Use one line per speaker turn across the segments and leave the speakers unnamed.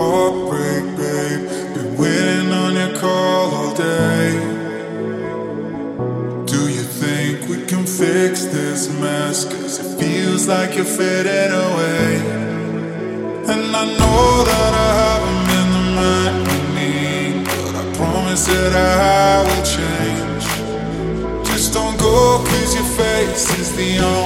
heartbreak, babe. Been waiting on your call all day. Do you think we can fix this mess? Cause it feels like you're fading away. And I know that I haven't been the man you need, but I promise that I will change. Just don't go, cause your face is the only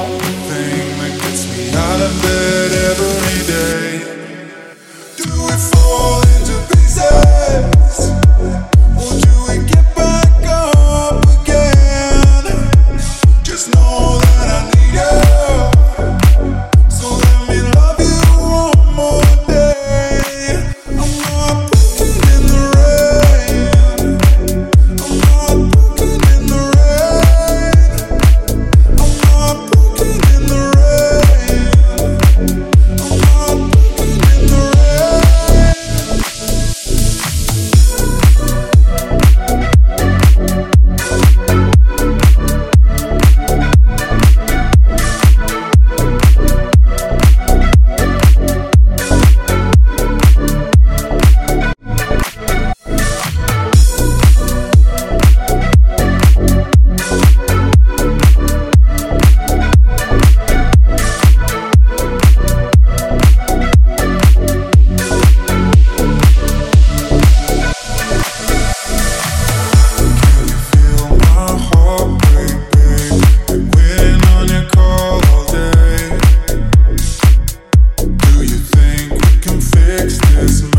Yes.